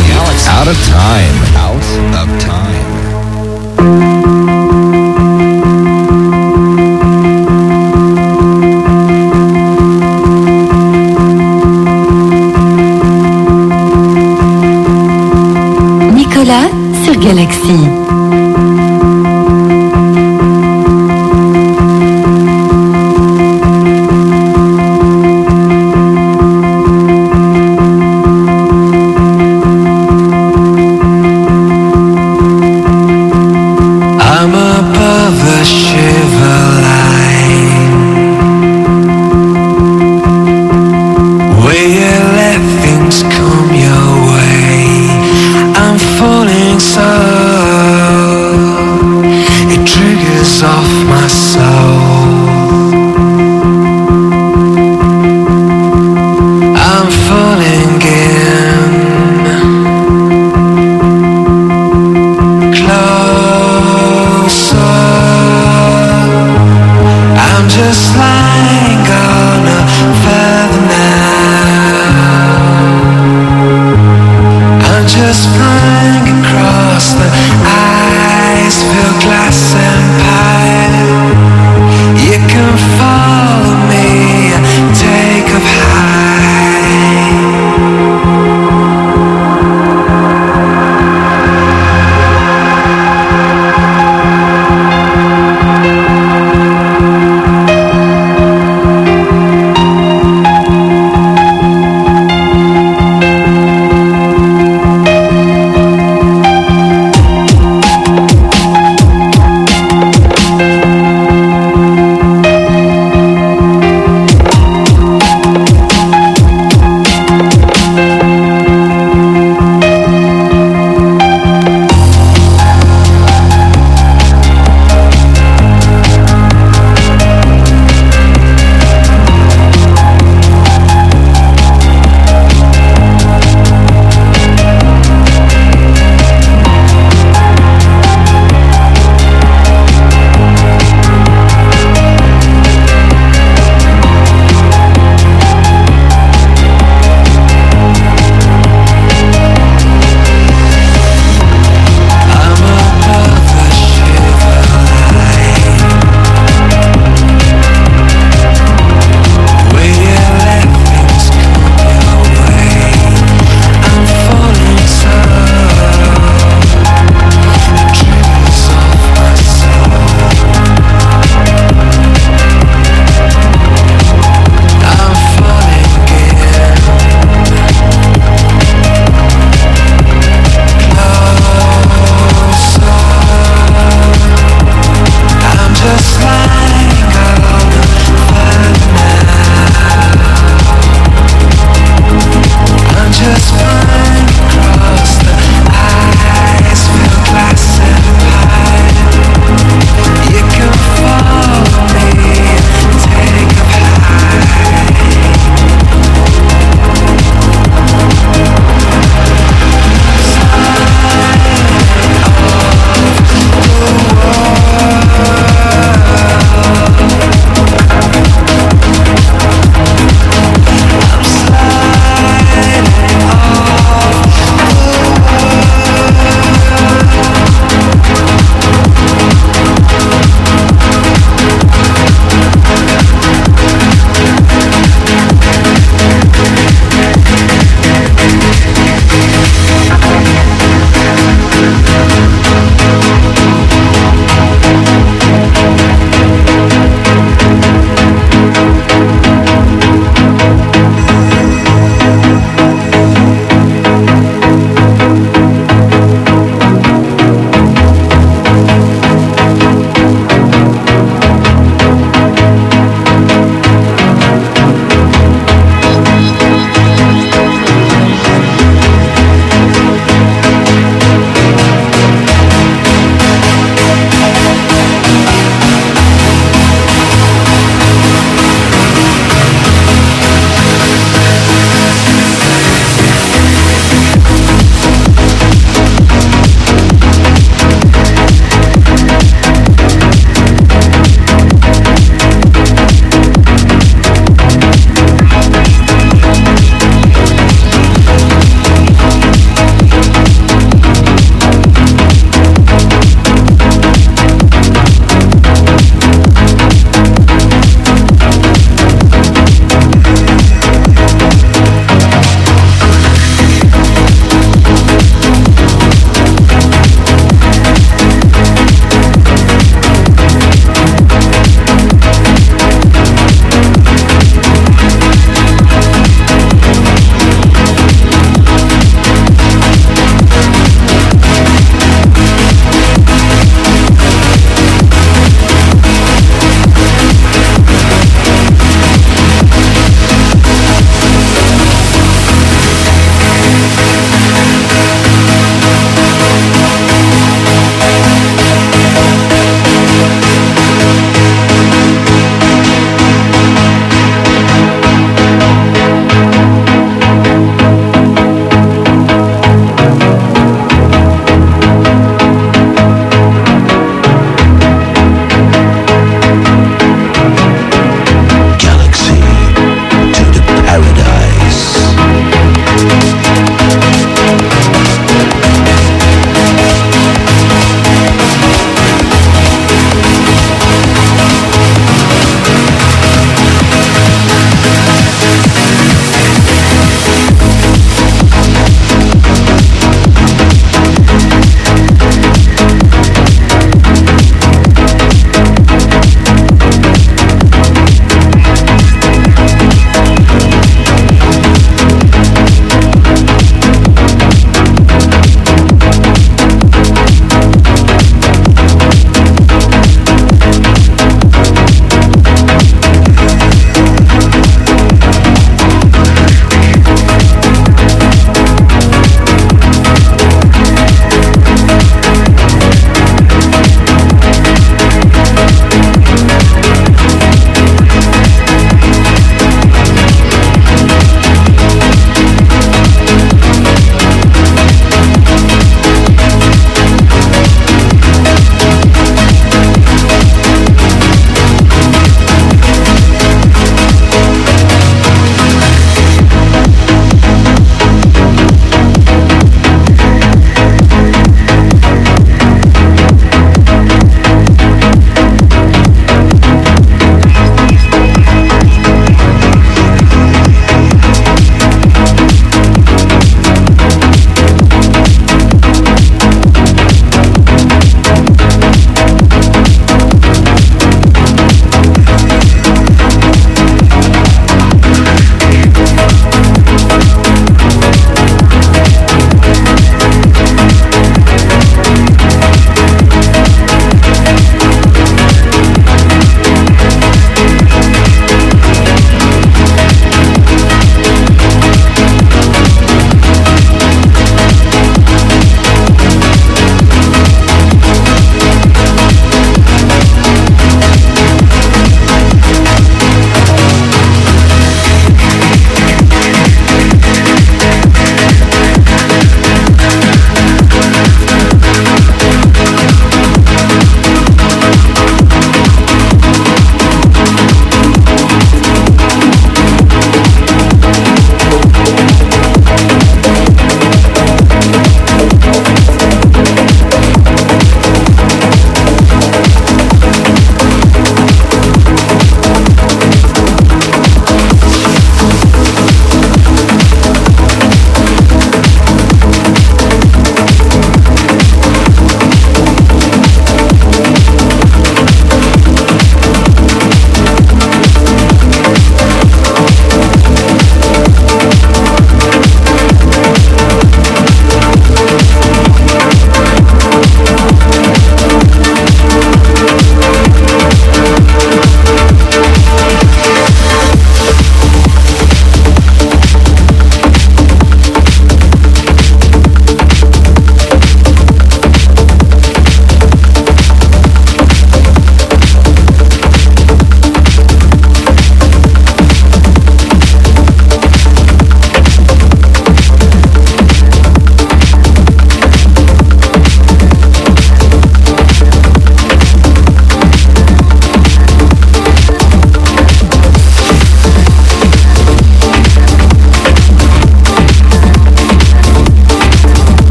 Galaxy. Out of time. Out of time. Nicolas sur Galaxy.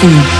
Galaxy.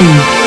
Galaxy.